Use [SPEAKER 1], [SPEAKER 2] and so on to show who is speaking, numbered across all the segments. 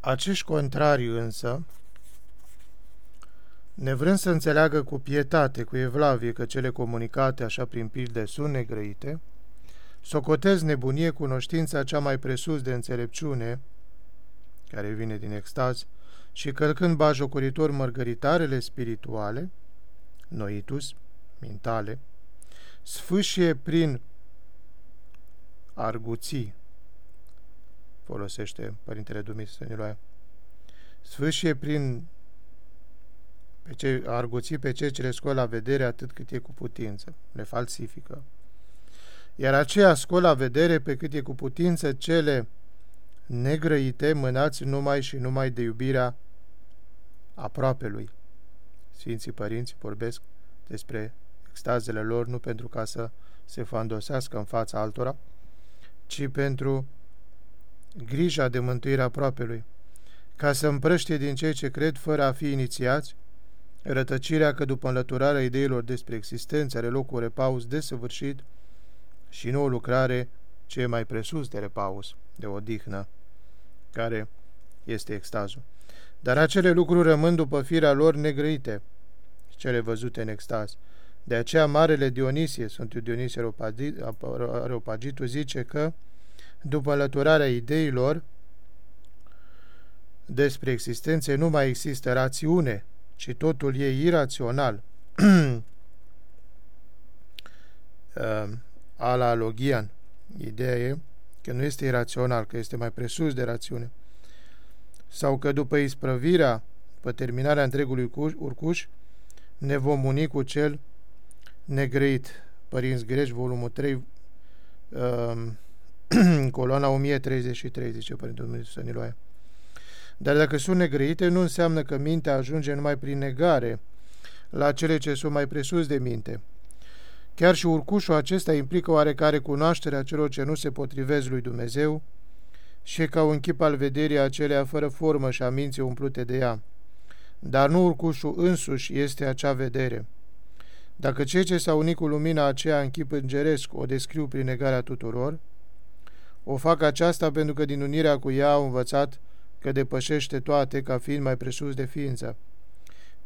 [SPEAKER 1] Acești contrari însă, nevrând să înțeleagă cu pietate, cu evlavie că cele comunicate așa prin pilde sunt negrăite, socotez nebunie cunoștința cea mai presus de înțelepciune, care vine din extaz, și călcând bajocoritor mărgăritarele spirituale, noitus, mintale, sfâșie prin arguții, folosește Părintele Dumitru Stăniloae, sfâșie prin pe ce, arguții pe cei ce le scol la vedere atât cât e cu putință, le falsifică. Iar aceea scol la vedere pe cât e cu putință cele negrăite, mânați numai și numai de iubirea aproapelui. Sfinții părinți vorbesc despre extazele lor nu pentru ca să se fandosească în fața altora, ci pentru grija de mântuire aproapelui, ca să împrăștie din cei ce cred fără a fi inițiați, rătăcirea că după înlăturarea ideilor despre existență are loc o repaus desăvârșit și nu o lucrare ce e mai presus de repaus, de odihnă, care este extazul. Dar acele lucruri rămân după firea lor negrăite, cele văzute în extaz. De aceea Marele Dionisie, Sfântul Dionisie Areopagitul, zice că, după înlăturarea ideilor despre existențe, nu mai există rațiune, ci totul e irațional. Ala logian. Ideea e că nu este irațional, că este mai presus de rațiune sau că după isprăvirea, după terminarea întregului urcuș, ne vom uni cu cel negreit. Părinți Greci, volumul 3, uh, coloana 1033, zice Părintele Dumnezeu Săniloae. Dar dacă sunt negrăite, nu înseamnă că mintea ajunge numai prin negare la cele ce sunt mai presus de minte. Chiar și urcușul acesta implică oarecare cunoaștere a celor ce nu se potrivesc lui Dumnezeu, și ca un chip al vederii acelea fără formă și a minții umplute de ea. Dar nu urcușul însuși este acea vedere. Dacă cei ce s-au unit cu lumina aceea în chip îngeresc o descriu prin negarea tuturor, o fac aceasta pentru că din unirea cu ea au învățat că depășește toate ca fiind mai presus de ființă.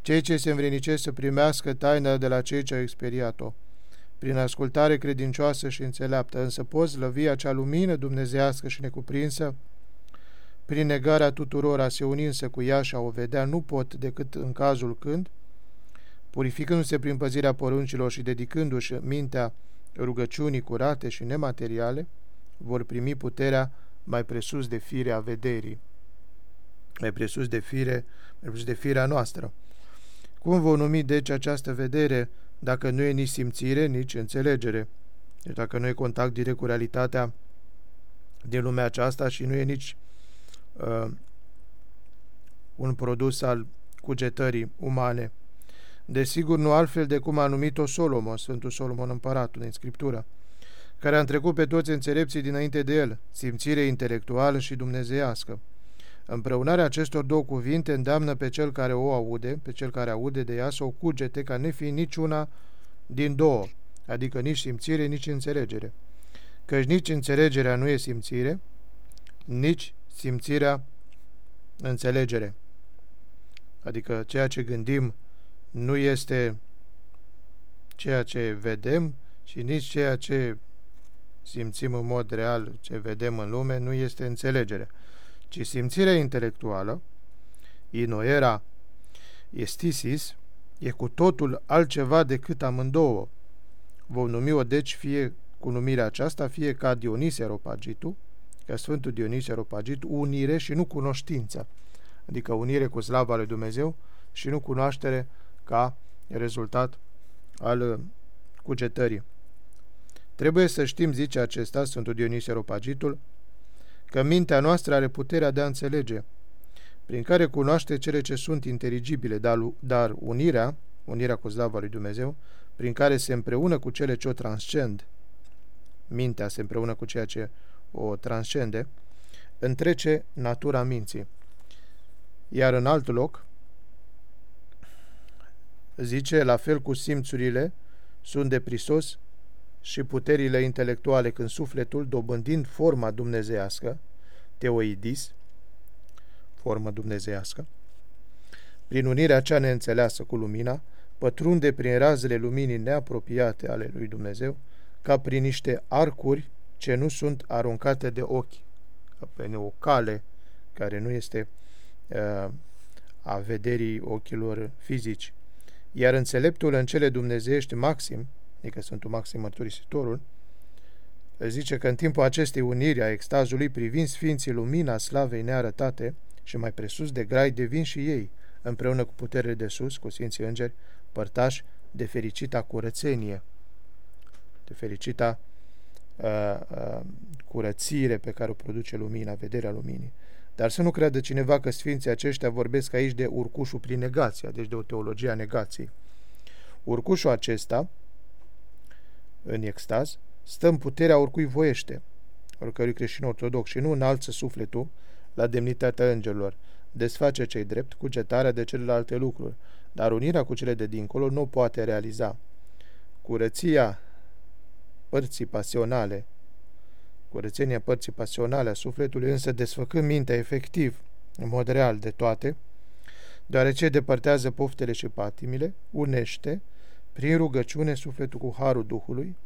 [SPEAKER 1] Cei ce se învrenicesc să primească taina de la cei ce au experiat-o prin ascultare credincioasă și înțeleaptă, însă poți lăvi acea lumină dumnezească și necuprinsă, prin negarea tuturor a se uninsă cu ea și a o vedea, nu pot decât în cazul când, purificându-se prin păzirea poruncilor și dedicându-și mintea rugăciunii curate și nemateriale, vor primi puterea mai presus de fire a vederii, mai presus de fire, mai presus de firea noastră. Cum vom numi deci această vedere dacă nu e nici simțire, nici înțelegere. Deci dacă nu e contact direct cu realitatea din lumea aceasta și nu e nici uh, un produs al cugetării umane. Desigur, nu altfel de cum a numit-o Solomon, Sfântul Solomon împăratul din Scriptură, care a întrecut pe toți înțelepții dinainte de el, simțire intelectuală și dumnezeiască. Împreunarea acestor două cuvinte îndeamnă pe cel care o aude, pe cel care aude de ea să o cugete ca nefiind niciuna din două, adică nici simțire, nici înțelegere. Căci nici înțelegerea nu e simțire, nici simțirea înțelegere. Adică ceea ce gândim nu este ceea ce vedem și nici ceea ce simțim în mod real, ce vedem în lume, nu este înțelegere ci simțirea intelectuală, inoera estisis, e cu totul altceva decât amândouă. Vom numi-o deci fie cu numirea aceasta, fie ca Dionisia Ropagitu, ca Sfântul Dionisia Ropagitu, unire și nu cunoștință, adică unire cu slava lui Dumnezeu și nu cunoaștere ca rezultat al cugetării. Trebuie să știm, zice acesta, Sfântul Dionisia Ropagitul, că mintea noastră are puterea de a înțelege, prin care cunoaște cele ce sunt inteligibile, dar, dar unirea, unirea cu slava lui Dumnezeu, prin care se împreună cu cele ce o transcend, mintea se împreună cu ceea ce o transcende, întrece natura minții. Iar în alt loc, zice, la fel cu simțurile, sunt de prisos și puterile intelectuale când sufletul, dobândind forma dumnezească, teoidis, formă dumnezeiască. Prin unirea cea neînțeleasă cu lumina, pătrunde prin razele luminii neapropiate ale lui Dumnezeu, ca prin niște arcuri ce nu sunt aruncate de ochi, ca pe o cale care nu este uh, a vederii ochilor fizici. Iar înțeleptul în cele dumnezeiești maxim, adică Sfântul Maxim Mărturisitorul, zice că în timpul acestei uniri a extazului, privind Sfinții lumina slavei nearătate și mai presus de grai, devin și ei, împreună cu puterile de sus, cu Sfinții Îngeri, părtași de fericita curățenie, de fericita uh, uh, curățire pe care o produce lumina, vederea luminii. Dar să nu creadă cineva că sfinții aceștia vorbesc aici de urcușul prin negația, deci de o teologie a negației. Urcușul acesta, în extaz, stă în puterea oricui voiește, oricărui creștin ortodox, și nu înalță sufletul la demnitatea îngerilor, desface cei drept cugetarea de celelalte lucruri, dar unirea cu cele de dincolo nu poate realiza. Curăția părții pasionale, curățenia părții pasionale a sufletului, însă desfăcând mintea efectiv, în mod real de toate, deoarece depărtează poftele și patimile, unește, prin rugăciune, sufletul cu harul Duhului,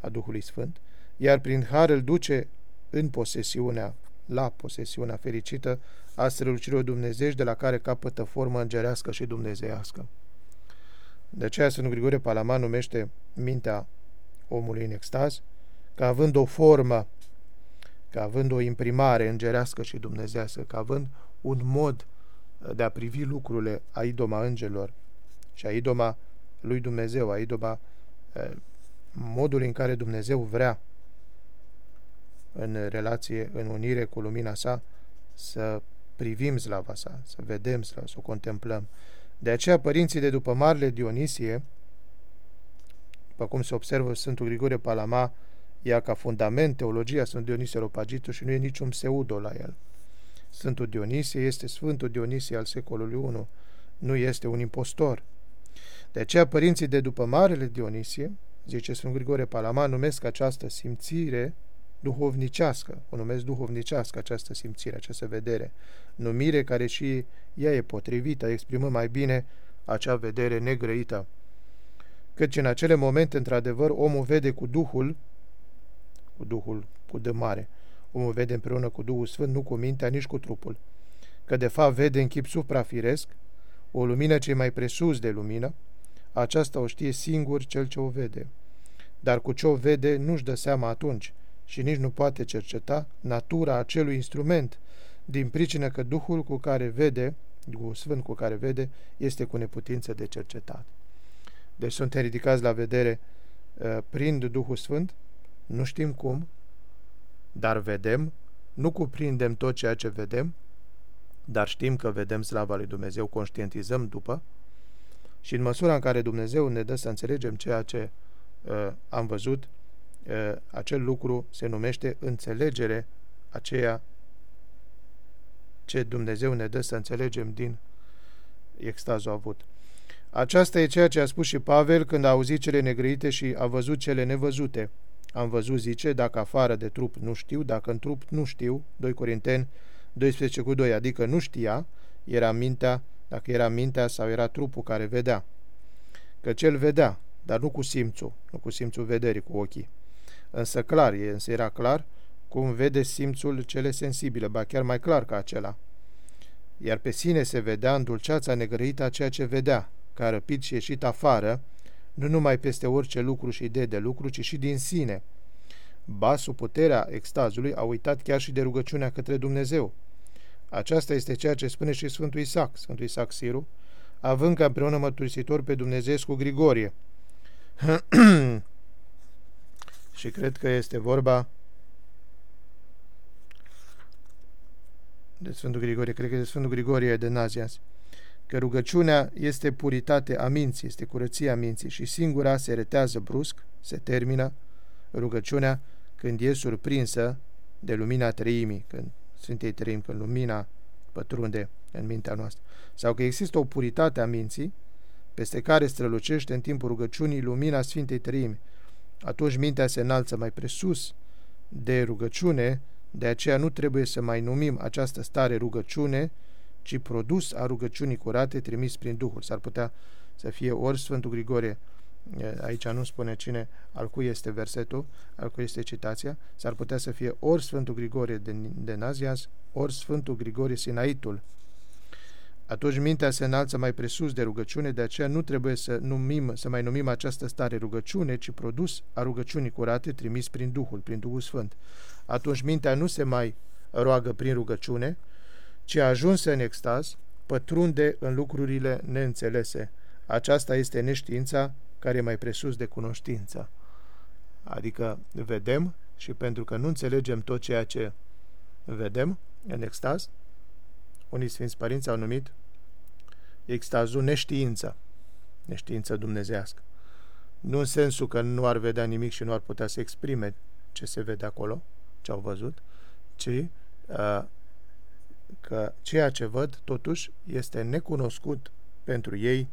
[SPEAKER 1] a Duhului Sfânt, iar prin har îl duce în posesiunea, la posesiunea fericită a strălucirilor dumnezești de la care capătă formă îngerească și dumnezeiască. De aceea Sfântul Grigore Palaman numește mintea omului în extaz, ca având o formă, ca având o imprimare îngerească și dumnezească, ca având un mod de a privi lucrurile a idoma îngelor și a idoma lui Dumnezeu, a idoma modul în care Dumnezeu vrea în relație, în unire cu lumina sa, să privim slava sa, să vedem slava, să o contemplăm. De aceea părinții de după Marele Dionisie, după cum se observă Sfântul Grigore Palama, ia ca fundament teologia Sfânt Dionisie Ropagitu și nu e niciun pseudo la el. Sfântul Dionisie este Sfântul Dionisie al secolului I, nu este un impostor. De aceea părinții de după Marele Dionisie, zice Sfânt Grigore Palama, numesc această simțire duhovnicească, o numesc duhovnicească această simțire, această vedere, numire care și ea e potrivită, exprimă mai bine acea vedere negrăită. Căci în acele momente, într-adevăr, omul vede cu Duhul, cu Duhul cu de mare, omul vede împreună cu Duhul Sfânt, nu cu mintea, nici cu trupul, că de fapt vede în chip suprafiresc o lumină ce mai presus de lumină, aceasta o știe singur cel ce o vede. Dar cu ce o vede nu-și dă seama atunci și nici nu poate cerceta natura acelui instrument, din pricină că Duhul cu care vede, Duhul Sfânt cu care vede, este cu neputință de cercetat. Deci suntem ridicați la vedere uh, prin Duhul Sfânt, nu știm cum, dar vedem, nu cuprindem tot ceea ce vedem, dar știm că vedem slava lui Dumnezeu, conștientizăm după, și în măsura în care Dumnezeu ne dă să înțelegem ceea ce uh, am văzut, uh, acel lucru se numește înțelegere aceea ce Dumnezeu ne dă să înțelegem din extazul avut. Aceasta e ceea ce a spus și Pavel când a auzit cele negrăite și a văzut cele nevăzute. Am văzut, zice, dacă afară de trup nu știu, dacă în trup nu știu, 2 Corinteni 12 cu 2, adică nu știa, era mintea dacă era mintea sau era trupul care vedea. Că cel vedea, dar nu cu simțul, nu cu simțul vederii, cu ochii. Însă clar, e, însă era clar cum vede simțul cele sensibile, ba chiar mai clar ca acela. Iar pe sine se vedea în dulceața negrăită a ceea ce vedea, ca răpit și ieșit afară, nu numai peste orice lucru și idee de lucru, ci și din sine. Ba, sub puterea extazului, a uitat chiar și de rugăciunea către Dumnezeu, aceasta este ceea ce spune și Sfântul Isaac, Sfântul Isaac Siru, având ca împreună mărturisitor pe Dumnezeu cu Grigorie. și cred că este vorba de Sfântul Grigorie, cred că de Sfântul Grigorie de Nazias, că rugăciunea este puritate a minții, este curăția minții și singura se retează brusc, se termină rugăciunea când e surprinsă de lumina treimii, când Sfintei Trăim, când lumina pătrunde în mintea noastră, sau că există o puritate a minții peste care strălucește în timpul rugăciunii lumina Sfintei Trăimi. Atunci mintea se înalță mai presus de rugăciune De aceea nu trebuie să mai numim această stare rugăciune, ci produs a rugăciunii curate trimis prin Duhul. S-ar putea să fie ori Sfântul Grigorie, aici nu spune cine, al cui este versetul, al cui este citația, s-ar putea să fie ori Sfântul Grigorie de, de Nazias, ori Sfântul Grigorie Sinaitul. Atunci mintea se înalță mai presus de rugăciune, de aceea nu trebuie să, numim, să mai numim această stare rugăciune, ci produs a rugăciunii curate trimis prin Duhul, prin Duhul Sfânt. Atunci mintea nu se mai roagă prin rugăciune, ci a ajuns în extaz, pătrunde în lucrurile neînțelese. Aceasta este neștiința care e mai presus de cunoștință. Adică vedem și pentru că nu înțelegem tot ceea ce vedem în extaz, unii Sfinți Părinți au numit extazul neștiință, neștiință dumnezească. Nu în sensul că nu ar vedea nimic și nu ar putea să exprime ce se vede acolo, ce au văzut, ci uh, că ceea ce văd, totuși, este necunoscut pentru ei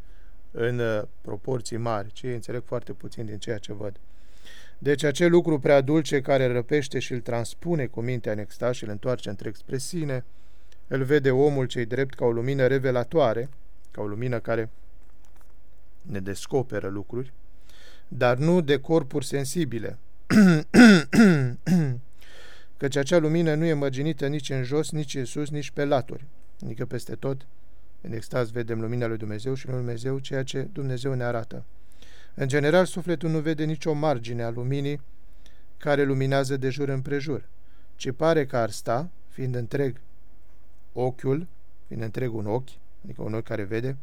[SPEAKER 1] în uh, proporții mari, ci ei înțeleg foarte puțin din ceea ce văd. Deci acel lucru prea dulce care răpește și îl transpune cu mintea în extaz și îl întoarce întreg spre sine, îl vede omul cei drept ca o lumină revelatoare, ca o lumină care ne descoperă lucruri, dar nu de corpuri sensibile, căci acea lumină nu e mărginită nici în jos, nici în sus, nici pe laturi, adică peste tot în extaz vedem lumina lui Dumnezeu și lui Dumnezeu ceea ce Dumnezeu ne arată. În general, sufletul nu vede nicio margine a luminii care luminează de jur împrejur, ci pare că ar sta, fiind întreg ochiul, fiind întreg un ochi, adică un ochi care vede,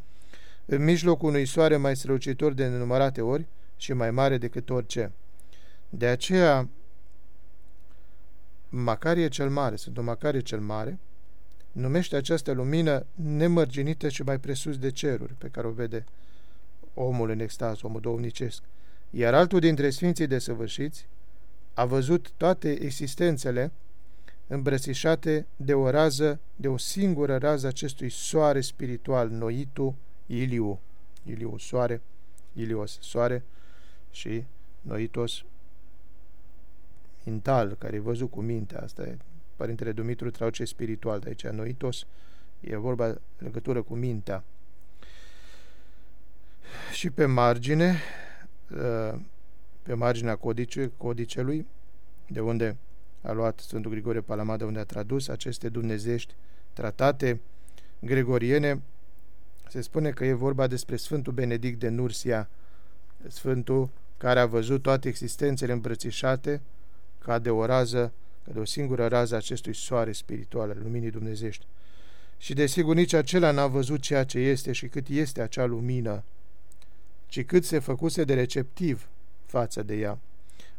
[SPEAKER 1] în mijlocul unui soare mai strălucitor de nenumărate ori și mai mare decât orice. De aceea, Macarie cel Mare, Sfântul Macarie cel Mare, numește această lumină nemărginită și mai presus de ceruri, pe care o vede omul în extaz, omul domnicesc. Iar altul dintre sfinții desăvârșiți a văzut toate existențele îmbrățișate de o rază, de o singură rază acestui soare spiritual, noitu Iliu. Iliu, soare, Ilios, soare și noitos mental, care e văzut cu mintea, asta e Părintele Dumitru traduce spiritual de aici, noitos, e vorba legătură cu mintea. Și pe margine, uh, pe marginea codice, codicelui, de unde a luat Sfântul Grigore Palamada, unde a tradus aceste dumnezești tratate gregoriene, se spune că e vorba despre Sfântul Benedict de Nursia, Sfântul care a văzut toate existențele îmbrățișate ca de o rază ca de o singură rază acestui soare spiritual al luminii dumnezești. Și desigur nici acela n-a văzut ceea ce este și cât este acea lumină, ci cât se făcuse de receptiv față de ea,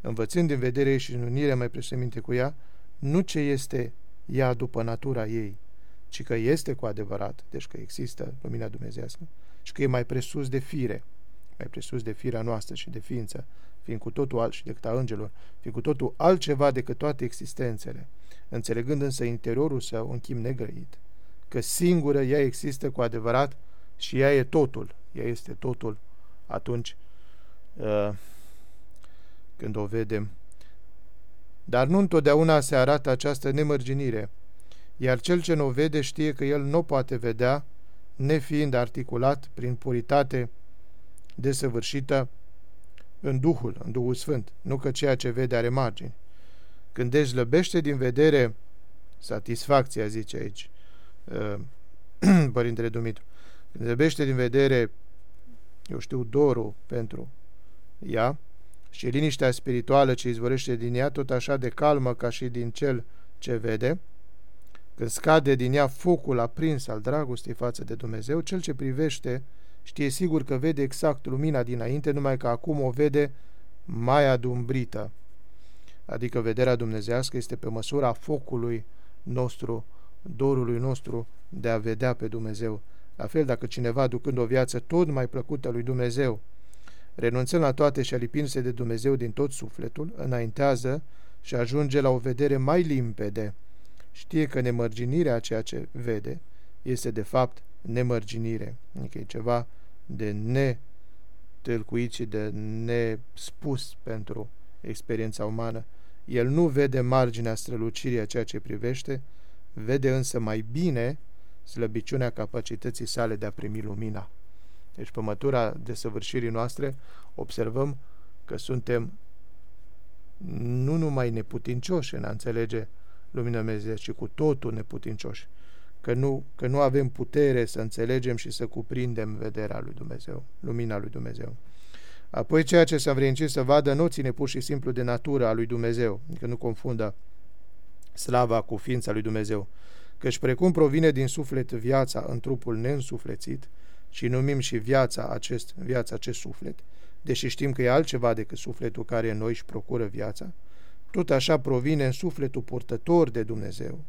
[SPEAKER 1] învățând din vedere și în unire mai preseminte cu ea, nu ce este ea după natura ei, ci că este cu adevărat, deci că există lumina dumnezească, și că e mai presus de fire, mai presus de firea noastră și de ființă, fiind cu totul alt și decât a îngelor, fiind cu totul altceva decât toate existențele, înțelegând însă interiorul său în chim negrăit, că singură ea există cu adevărat și ea e totul, ea este totul atunci uh, când o vedem. Dar nu întotdeauna se arată această nemărginire, iar cel ce nu o vede știe că el nu poate vedea, nefiind articulat prin puritate desăvârșită în Duhul, în Duhul Sfânt, nu că ceea ce vede are margini. Când dezlăbește din vedere satisfacția, zice aici uh, Părintele Dumitru, când zăbește din vedere, eu știu, dorul pentru ea și liniștea spirituală ce izvorăște din ea, tot așa de calmă ca și din cel ce vede, când scade din ea focul aprins al dragostei față de Dumnezeu, cel ce privește Știe sigur că vede exact lumina dinainte, numai că acum o vede mai adumbrită. Adică vederea dumnezească este pe măsura focului nostru, dorului nostru de a vedea pe Dumnezeu. La fel, dacă cineva, ducând o viață tot mai plăcută lui Dumnezeu, renunțând la toate și alipindu-se de Dumnezeu din tot sufletul, înaintează și ajunge la o vedere mai limpede. Știe că nemărginirea a ceea ce vede este de fapt nemărginire, adică e ceva de netâlcuit și de nespus pentru experiența umană, El nu vede marginea strălucirii a ceea ce privește, vede însă mai bine slăbiciunea capacității sale de a primi lumina. Deci pe mătura desăvârșirii noastre observăm că suntem nu numai neputincioși în a înțelege lumina Dumnezeu, ci cu totul neputincioși. Că nu, că nu avem putere să înțelegem și să cuprindem vederea lui Dumnezeu, lumina lui Dumnezeu. Apoi ceea ce s-a vrednicit să vadă nu ține pur și simplu de natura a lui Dumnezeu, adică nu confundă slava cu ființa lui Dumnezeu, căci precum provine din suflet viața în trupul neînsuflețit și numim și viața acest, viața acest suflet, deși știm că e altceva decât sufletul care în noi își procură viața, tot așa provine în sufletul purtător de Dumnezeu.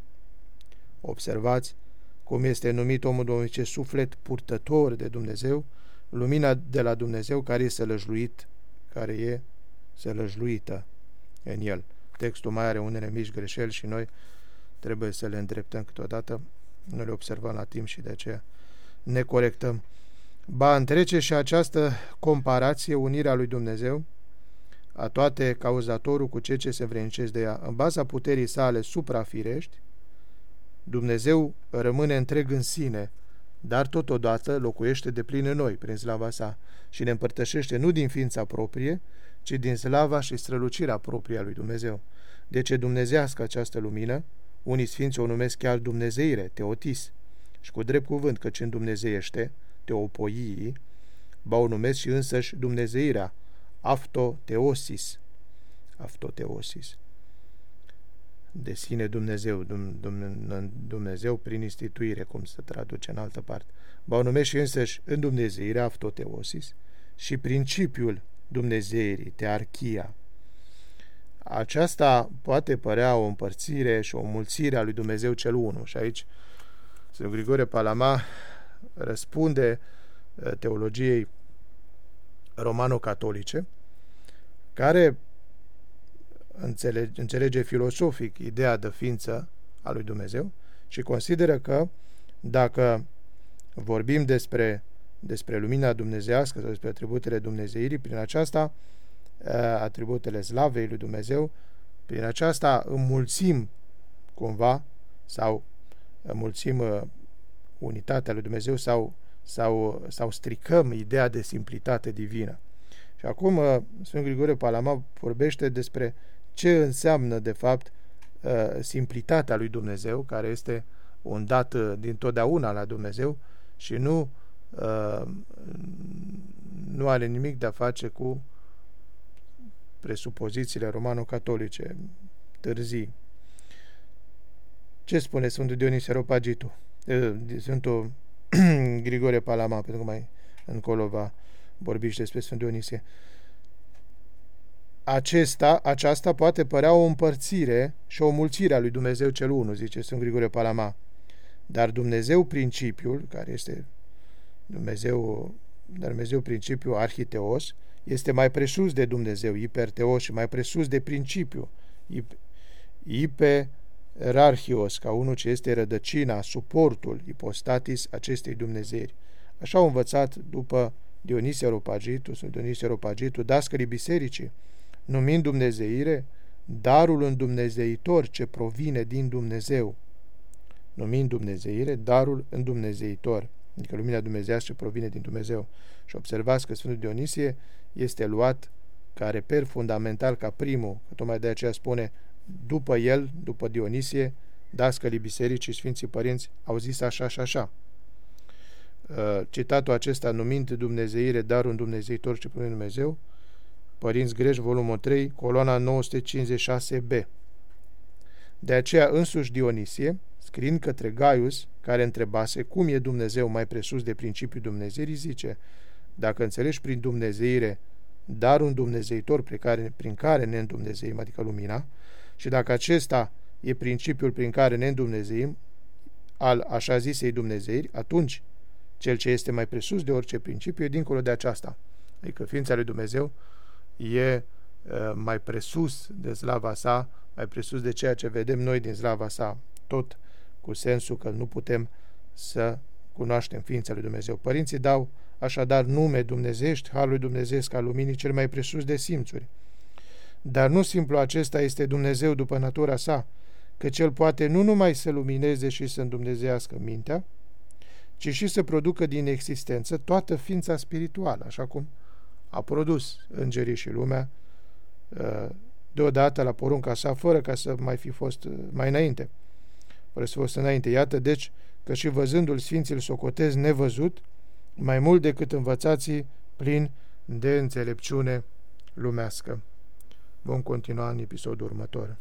[SPEAKER 1] Observați cum este numit omul Domnului suflet purtător de Dumnezeu, lumina de la Dumnezeu care e sălăjluit, care e sălăjluită în el. Textul mai are unele mici greșeli și noi trebuie să le îndreptăm câteodată, nu le observăm la timp și de aceea ne corectăm. Ba întrece și această comparație, unirea lui Dumnezeu, a toate cauzatorul cu ceea ce se vrednicesc de ea. În baza puterii sale suprafirești, Dumnezeu rămâne întreg în sine, dar totodată locuiește de plin în noi, prin slava sa, și ne împărtășește nu din ființa proprie, ci din slava și strălucirea proprie a lui Dumnezeu. De ce dumnezească această lumină, unii sfinți o numesc chiar Dumnezeire, Teotis, și cu drept cuvânt, căci în Dumnezeiește, Teopoii, ba o numesc și însăși Dumnezeirea, Aftoteosis, Aftoteosis de sine Dumnezeu, Dumnezeu prin instituire, cum se traduce în altă parte. Ba o numește însăși în Dumnezeire, Aftoteosis, și principiul Dumnezeirii, tearchia. Aceasta poate părea o împărțire și o mulțire a lui Dumnezeu cel Unu. Și aici Sfântul Grigore Palama răspunde uh, teologiei romano-catolice, care înțelege, înțelege filosofic ideea de ființă a lui Dumnezeu și consideră că dacă vorbim despre, despre lumina dumnezească sau despre atributele dumnezeirii, prin aceasta atributele slavei lui Dumnezeu, prin aceasta înmulțim cumva sau înmulțim unitatea lui Dumnezeu sau, sau, sau stricăm ideea de simplitate divină. Și acum Sfântul Grigore Palama vorbește despre ce înseamnă, de fapt, uh, simplitatea lui Dumnezeu, care este un dat uh, din totdeauna la Dumnezeu și nu, uh, nu are nimic de a face cu presupozițiile romano-catolice târzii. Ce spune Sfântul Dionisie Ropagitu? Sfântul Grigore Palama, pentru că mai încolo va vorbi și despre Sfântul Dionisie acesta, aceasta poate părea o împărțire și o mulțire a lui Dumnezeu cel Unu, zice Sfânt Grigore Palama. Dar Dumnezeu principiul, care este Dumnezeu, dar Dumnezeu principiul arhiteos, este mai presus de Dumnezeu, hiperteos și mai presus de principiu, iperarhios, ca unul ce este rădăcina, suportul, ipostatis acestei Dumnezeiri. Așa au învățat după Dionisie Ropagitu, sunt Dionisie Ropagitu, dascării bisericii, numind Dumnezeire darul îndumnezeitor ce provine din Dumnezeu. Numind Dumnezeire darul îndumnezeitor, adică lumina dumnezească ce provine din Dumnezeu. Și observați că Sfântul Dionisie este luat ca reper fundamental, ca primul, că tocmai de aceea spune, după el, după Dionisie, dascălii bisericii Sfinții Părinți au zis așa și așa. Uh, citatul acesta, numind Dumnezeire darul Dumnezeitor ce provine din Dumnezeu, Părinți Greș, volumul 3, coloana 956b. De aceea însuși Dionisie, scriind către Gaius, care întrebase cum e Dumnezeu mai presus de principiul Dumnezeirii, zice, dacă înțelegi prin Dumnezeire dar un Dumnezeitor prin care, prin care ne îndumnezeim, adică lumina, și dacă acesta e principiul prin care ne îndumnezeim, al așa zisei Dumnezeiri, atunci cel ce este mai presus de orice principiu e dincolo de aceasta, adică ființa lui Dumnezeu, e mai presus de slava sa, mai presus de ceea ce vedem noi din slava sa, tot cu sensul că nu putem să cunoaștem ființa lui Dumnezeu. Părinții dau așadar nume dumnezești, halul Dumnezeu ca luminii cel mai presus de simțuri. Dar nu simplu acesta este Dumnezeu după natura sa, că cel poate nu numai să lumineze și să îndumnezească mintea, ci și să producă din existență toată ființa spirituală, așa cum a produs îngerii și lumea uh, deodată la porunca sa, fără ca să mai fi fost uh, mai înainte. Fără să fost înainte. Iată, deci, că și văzându-l Sfinții socotez nevăzut, mai mult decât învățații plin de înțelepciune lumească. Vom continua în episodul următor.